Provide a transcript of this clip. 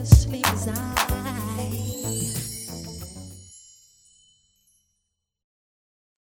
asleep as I.